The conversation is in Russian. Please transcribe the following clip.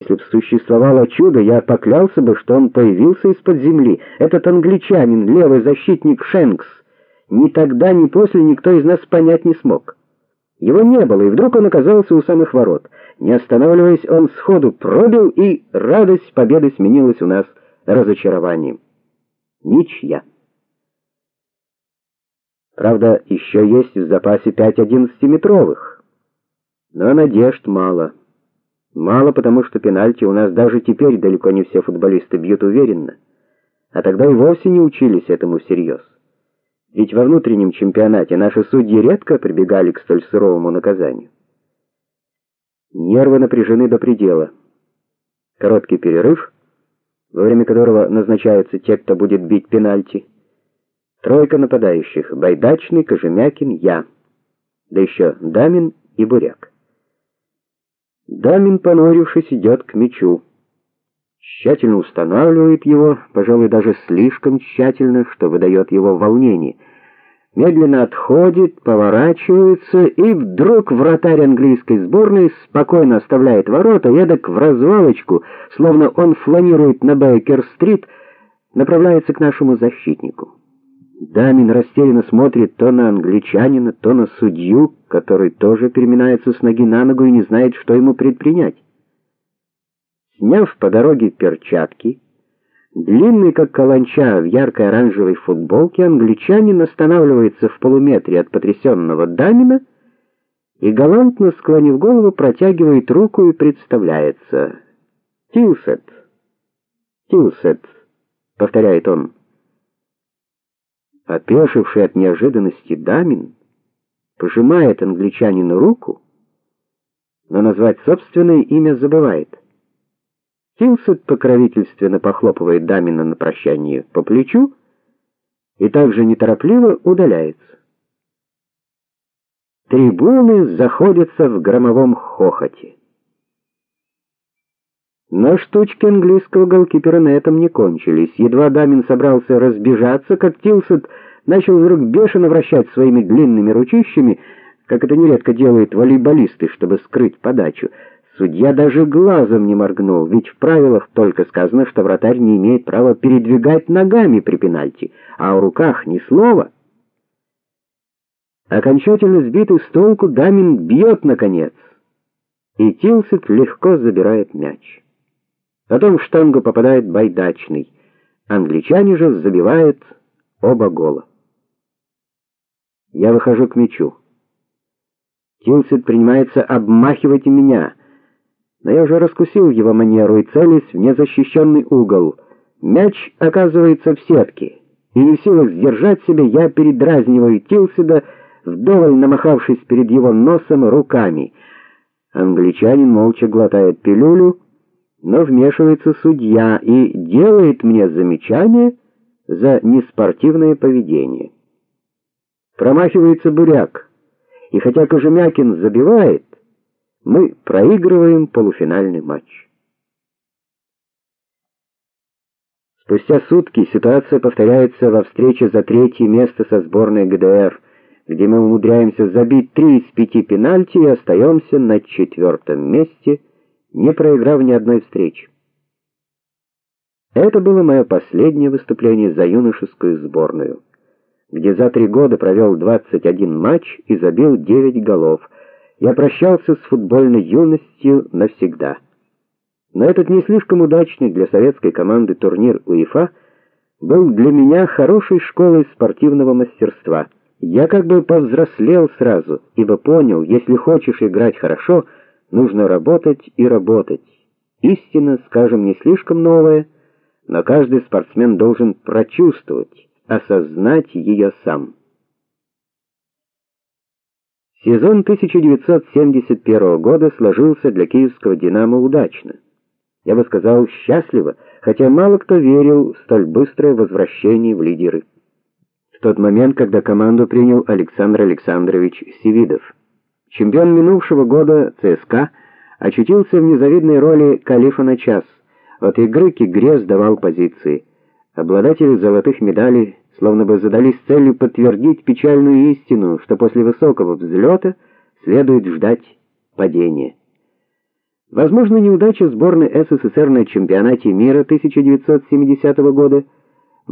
Если бы существовало чудо, я поклялся бы, что он появился из-под земли. Этот англичанин, левый защитник Шенкс, ни тогда, ни после никто из нас понять не смог. Его не было, и вдруг он оказался у самых ворот. Не останавливаясь, он сходу пробил, и радость победы сменилась у нас разочарованием. Ничья. Правда, еще есть в запасе пять одиннадцатиметровых. Но надежд мало. Мало, потому что пенальти у нас даже теперь далеко не все футболисты бьют уверенно. А тогда и вовсе не учились этому всерьез. Ведь во внутреннем чемпионате наши судьи редко прибегали к столь суровому наказанию. Нервы напряжены до предела. Короткий перерыв, во время которого назначаются те, кто будет бить пенальти. Тройка нападающих: Байдачный, Кожемякин, я. Да еще Дамин и Буряк. Дамин, понурившись, идет к мячу. Тщательно устанавливает его, пожалуй, даже слишком тщательно, что выдает его волнение. Медленно отходит, поворачивается, и вдруг вратарь английской сборной спокойно оставляет ворота, эдак в развалочку, словно он фланирует на Бейкер-стрит, направляется к нашему защитнику. Дамин растерянно смотрит то на англичанина, то на судью, который тоже переминается с ноги на ногу и не знает, что ему предпринять. Сняв по дороге перчатки, длинный как каланча в яркой оранжевой футболке, англичанин останавливается в полуметре от потрясенного Дамина и галантно склонив голову, протягивает руку и представляется. "Тилсет. Тилсет", повторяет он. Опешивший от неожиданности Дамин пожимает англичанину руку, но назвать собственное имя забывает. Тилсет покровительственно похлопывает Дамина на прощание по плечу и также неторопливо удаляется. Трибуны заходятся в громовом хохоте. Но штучки английского голкипера на этом не кончились. Едва Дамин собрался разбежаться, как Тилсет начал вдруг бешено вращать своими длинными ручищами, как это нередко делают волейболисты, чтобы скрыть подачу. Судья даже глазом не моргнул, ведь в правилах только сказано, что вратарь не имеет права передвигать ногами при пенальти, а о руках ни слова. Окончательно сбитый с толку, Дамин бьет наконец, и Тилсет легко забирает мяч. Потом в штангу попадает байдачный. Англичане же забивают оба гола. Я выхожу к мячу. Тилсет принимается обмахивать меня, но я уже раскусил его манеру и целюсь в незащищенный угол. Мяч оказывается в сетке, и не в силах сдержать себя, я передразниваю Тилседа, вдоволь намахавшись перед его носом руками. Англичанин молча глотает пилюлю, но вмешивается судья и делает мне замечание за неспортивное поведение. Промахивается буряк, и хотя Кожемякин забивает, мы проигрываем полуфинальный матч. Спустя сутки ситуация повторяется во встрече за третье место со сборной ГДР, где мы умудряемся забить три из пяти пенальти и остаемся на четвертом месте не проиграв ни одной встречи. Это было мое последнее выступление за юношескую сборную, где за три года провел 21 матч и забил 9 голов. Я прощался с футбольной юностью навсегда. Но этот не слишком удачный для советской команды турнир УЕФА был для меня хорошей школой спортивного мастерства. Я как бы повзрослел сразу, ибо понял, если хочешь играть хорошо, нужно работать и работать. Истина, скажем, не слишком новая, но каждый спортсмен должен прочувствовать, осознать ее сам. Сезон 1971 года сложился для киевского Динамо удачно. Я бы сказал, счастливо, хотя мало кто верил в столь быстрое возвращение в лидеры. В тот момент, когда команду принял Александр Александрович Севидов. Чемпион минувшего года ЦСКА очутился в незавидной роли калифа на час. От игры к игре сдавал позиции. Обладатели золотых медалей словно бы задались целью подтвердить печальную истину, что после высокого взлета следует ждать падения. Возможно, неудача сборной СССР на чемпионате мира 1970 года –